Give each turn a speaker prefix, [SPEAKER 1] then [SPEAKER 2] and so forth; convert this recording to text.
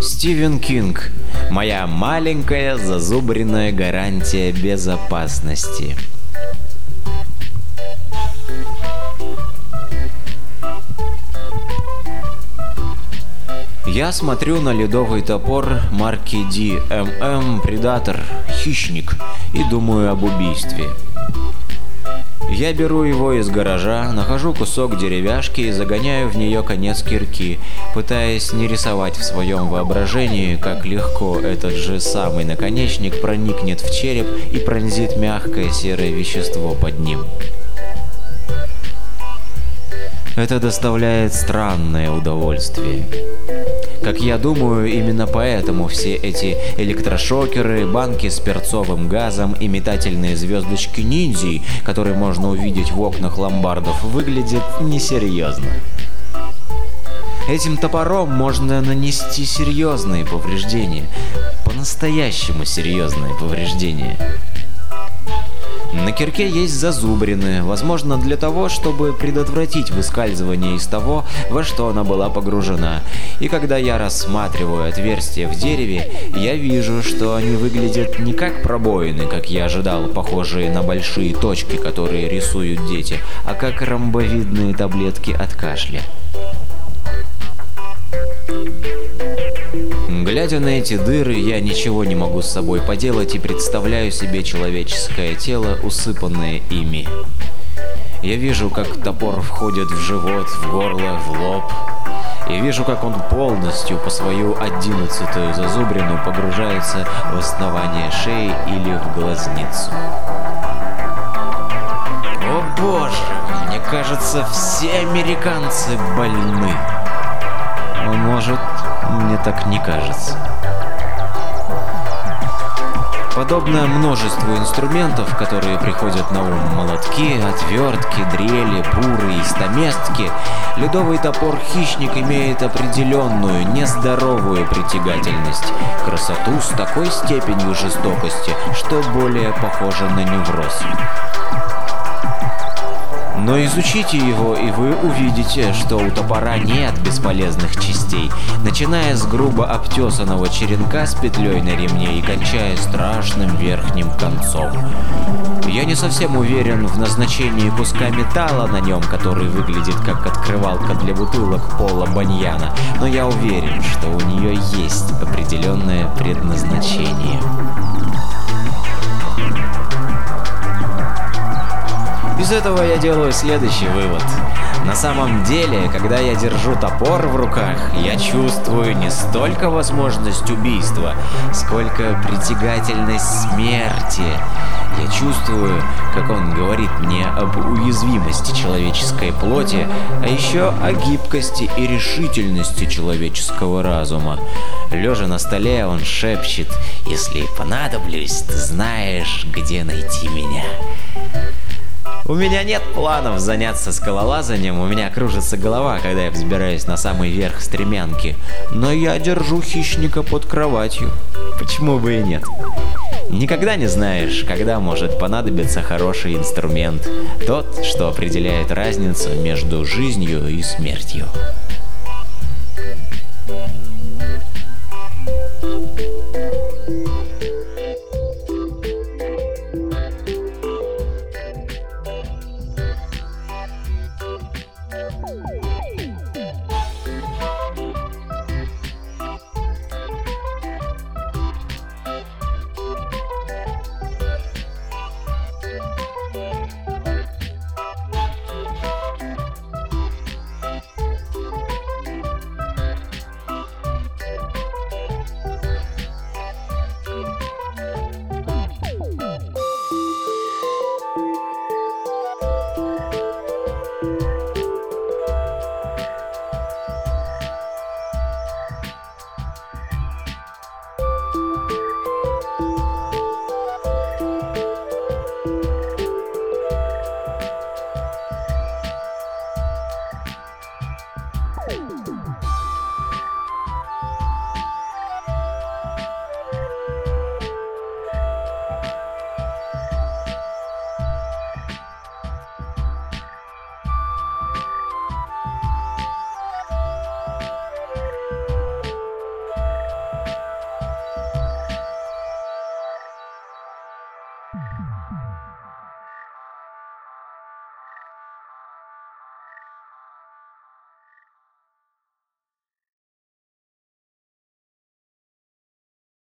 [SPEAKER 1] Стивен Кинг. Моя маленькая зазубренная гарантия безопасности. Я смотрю на ледовый топор марки DMM Предатор, хищник, и думаю об убийстве. Я беру его из гаража, нахожу кусок деревяшки и загоняю в нее конец кирки, пытаясь не рисовать в своем воображении, как легко этот же самый наконечник проникнет в череп и пронзит мягкое серое вещество под ним. Это доставляет странное удовольствие. Как я думаю, именно поэтому все эти электрошокеры, банки с перцовым газом и метательные звездочки ниндзей, которые можно увидеть в окнах ломбардов, выглядят несерьезно. Этим топором можно нанести серьезные повреждения, по-настоящему серьезные повреждения. На кирке есть зазубрины, возможно для того, чтобы предотвратить выскальзывание из того, во что она была погружена. И когда я рассматриваю отверстия в дереве, я вижу, что они выглядят не как пробоины, как я ожидал, похожие на большие точки, которые рисуют дети, а как ромбовидные таблетки от кашля. Глядя на эти дыры, я ничего не могу с собой поделать и представляю себе человеческое тело, усыпанное ими. Я вижу, как топор входит в живот, в горло, в лоб. И вижу, как он полностью по свою одиннадцатую зазубрину погружается в основание шеи или в глазницу. О боже, мне кажется, все американцы больны. Может, мне так не кажется. Подобно множеству инструментов, которые приходят на ум молотки, отвертки, дрели, буры и стаместки, ледовый топор-хищник имеет определенную, нездоровую притягательность, красоту с такой степенью жестокости, что более похоже на невроз. Но изучите его, и вы увидите, что у топора нет бесполезных частей, начиная с грубо обтесанного черенка с петлей на ремне и кончая страшным верхним концом. Я не совсем уверен в назначении куска металла на нем, который выглядит как открывалка для бутылок Пола Баньяна, но я уверен, что у нее есть определенное предназначение. Из этого я делаю следующий вывод. На самом деле, когда я держу топор в руках, я чувствую не столько возможность убийства, сколько притягательность смерти. Я чувствую, как он говорит мне об уязвимости человеческой плоти, а еще о гибкости и решительности человеческого разума. Лежа на столе, он шепчет, «Если понадоблюсь, ты знаешь, где найти меня». У меня нет планов заняться скалолазанием, у меня кружится голова, когда я взбираюсь на самый верх стремянки. Но я держу хищника под кроватью. Почему бы и нет? Никогда не знаешь, когда может понадобиться хороший инструмент. Тот, что определяет разницу между жизнью и смертью.